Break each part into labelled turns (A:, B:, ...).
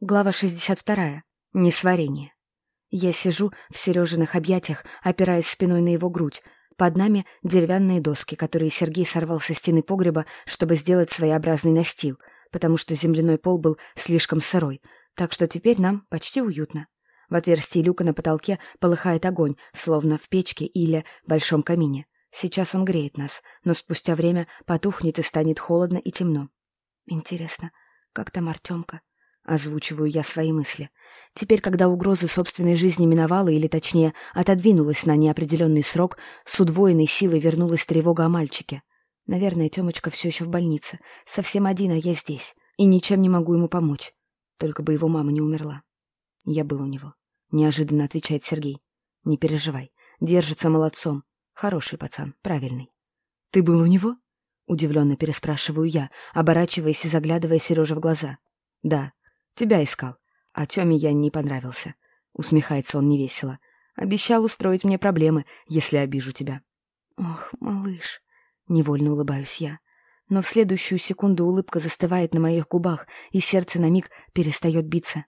A: Глава 62. Несварение. Я сижу в Сережиных объятиях, опираясь спиной на его грудь. Под нами деревянные доски, которые Сергей сорвал со стены погреба, чтобы сделать своеобразный настил, потому что земляной пол был слишком сырой, так что теперь нам почти уютно. В отверстии люка на потолке полыхает огонь, словно в печке или большом камине. Сейчас он греет нас, но спустя время потухнет и станет холодно и темно. Интересно, как там Артемка? Озвучиваю я свои мысли. Теперь, когда угроза собственной жизни миновала, или точнее, отодвинулась на неопределенный срок, с удвоенной силой вернулась тревога о мальчике. Наверное, Тёмочка все еще в больнице. Совсем один, а я здесь. И ничем не могу ему помочь. Только бы его мама не умерла. Я был у него. Неожиданно отвечает Сергей. Не переживай. Держится молодцом. Хороший пацан, правильный. Ты был у него? Удивленно переспрашиваю я, оборачиваясь и заглядывая Сереже в глаза. Да, Тебя искал. А Тёме я не понравился. Усмехается он невесело. Обещал устроить мне проблемы, если обижу тебя. Ох, малыш. Невольно улыбаюсь я. Но в следующую секунду улыбка застывает на моих губах, и сердце на миг перестает биться.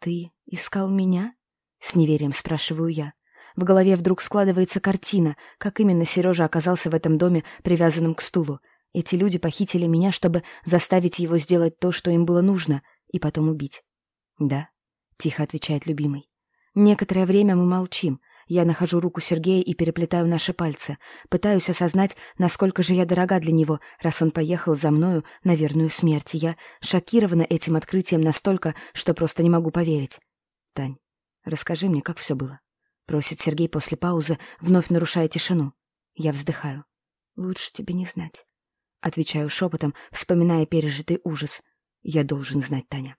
A: «Ты искал меня?» — с неверием спрашиваю я. В голове вдруг складывается картина, как именно Сережа оказался в этом доме, привязанным к стулу. Эти люди похитили меня, чтобы заставить его сделать то, что им было нужно, и потом убить. «Да», — тихо отвечает любимый. Некоторое время мы молчим. Я нахожу руку Сергея и переплетаю наши пальцы. Пытаюсь осознать, насколько же я дорога для него, раз он поехал за мною на верную смерть. Я шокирована этим открытием настолько, что просто не могу поверить. «Тань, расскажи мне, как все было?» Просит Сергей после паузы, вновь нарушая тишину. Я вздыхаю. «Лучше тебе не знать». Отвечаю шепотом, вспоминая пережитый ужас. Я должен знать, Таня.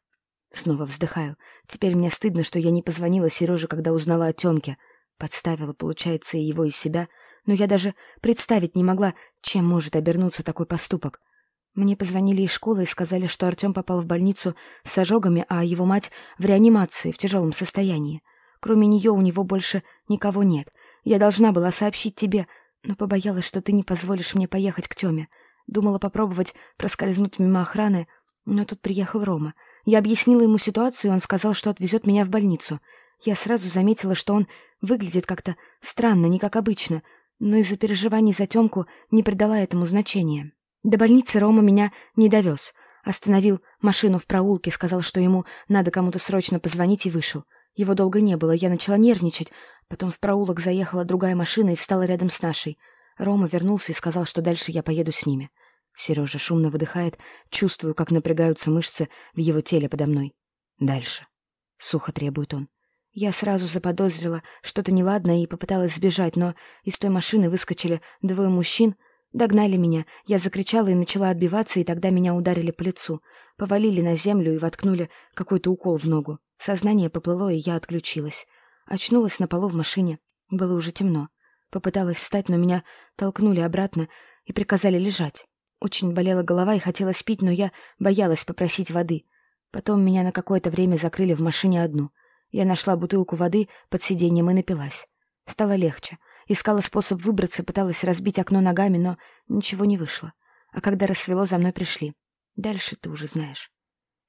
A: Снова вздыхаю. Теперь мне стыдно, что я не позвонила Сереже, когда узнала о Тёмке. Подставила, получается, и его, и себя. Но я даже представить не могла, чем может обернуться такой поступок. Мне позвонили из школы и сказали, что Артём попал в больницу с ожогами, а его мать в реанимации, в тяжелом состоянии. Кроме нее у него больше никого нет. Я должна была сообщить тебе, но побоялась, что ты не позволишь мне поехать к Тёме. Думала попробовать проскользнуть мимо охраны, но тут приехал Рома. Я объяснила ему ситуацию, и он сказал, что отвезет меня в больницу. Я сразу заметила, что он выглядит как-то странно, не как обычно, но из-за переживаний за Тёмку не придала этому значения. До больницы Рома меня не довез. Остановил машину в проулке, сказал, что ему надо кому-то срочно позвонить, и вышел. Его долго не было, я начала нервничать. Потом в проулок заехала другая машина и встала рядом с нашей. Рома вернулся и сказал, что дальше я поеду с ними. Сережа шумно выдыхает, чувствую, как напрягаются мышцы в его теле подо мной. Дальше. Сухо требует он. Я сразу заподозрила что-то неладное и попыталась сбежать, но из той машины выскочили двое мужчин, догнали меня. Я закричала и начала отбиваться, и тогда меня ударили по лицу. Повалили на землю и воткнули какой-то укол в ногу. Сознание поплыло, и я отключилась. Очнулась на полу в машине. Было уже темно. Попыталась встать, но меня толкнули обратно и приказали лежать. Очень болела голова и хотелось пить, но я боялась попросить воды. Потом меня на какое-то время закрыли в машине одну. Я нашла бутылку воды под сиденьем и напилась. Стало легче. Искала способ выбраться, пыталась разбить окно ногами, но ничего не вышло. А когда рассвело, за мной пришли. Дальше ты уже знаешь.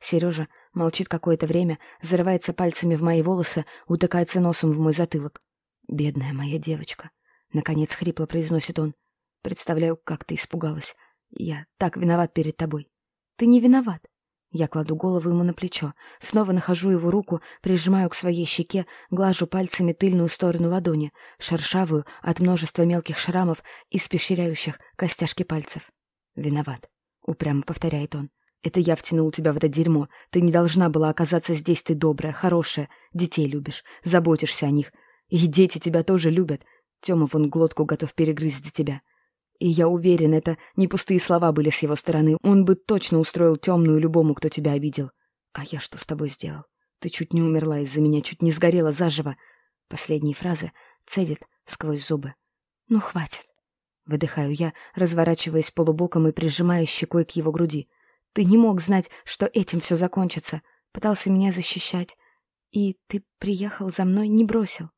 A: Сережа молчит какое-то время, зарывается пальцами в мои волосы, утыкается носом в мой затылок. «Бедная моя девочка», — наконец хрипло произносит он. «Представляю, как ты испугалась. Я так виноват перед тобой. Ты не виноват. Я кладу голову ему на плечо, снова нахожу его руку, прижимаю к своей щеке, глажу пальцами тыльную сторону ладони, шершавую от множества мелких шрамов, испещряющих костяшки пальцев. «Виноват», — упрямо повторяет он. «Это я втянул тебя в это дерьмо. Ты не должна была оказаться здесь, ты добрая, хорошая, детей любишь, заботишься о них. И дети тебя тоже любят. Тёма вон глотку готов перегрызть за тебя. И я уверен, это не пустые слова были с его стороны. Он бы точно устроил темную любому, кто тебя обидел. А я что с тобой сделал? Ты чуть не умерла из-за меня, чуть не сгорела заживо. Последние фразы цедит сквозь зубы. Ну, хватит. Выдыхаю я, разворачиваясь полубоком и прижимая щекой к его груди. Ты не мог знать, что этим все закончится. Пытался меня защищать. И ты приехал за мной, не бросил.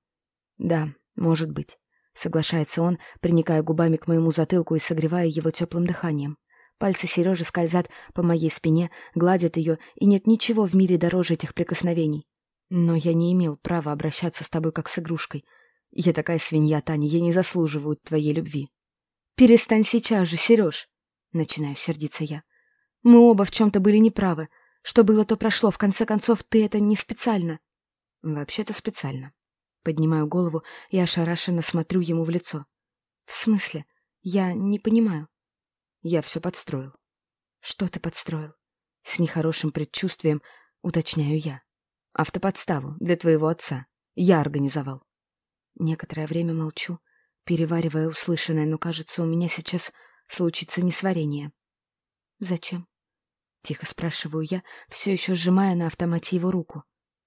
A: Да, может быть. Соглашается он, приникая губами к моему затылку и согревая его теплым дыханием. Пальцы Сережи скользят по моей спине, гладят ее, и нет ничего в мире дороже этих прикосновений. Но я не имел права обращаться с тобой как с игрушкой. Я такая свинья, Таня, я не заслуживаю твоей любви. Перестань сейчас же, Сереж. Начинаю сердиться я. Мы оба в чем-то были неправы. Что было, то прошло. В конце концов, ты это не специально. Вообще-то специально. Поднимаю голову и ошарашенно смотрю ему в лицо. В смысле? Я не понимаю. Я все подстроил. Что ты подстроил? С нехорошим предчувствием уточняю я. Автоподставу для твоего отца. Я организовал. Некоторое время молчу, переваривая услышанное, но, кажется, у меня сейчас случится несварение. «Зачем?» — тихо спрашиваю я, все еще сжимая на автомате его руку.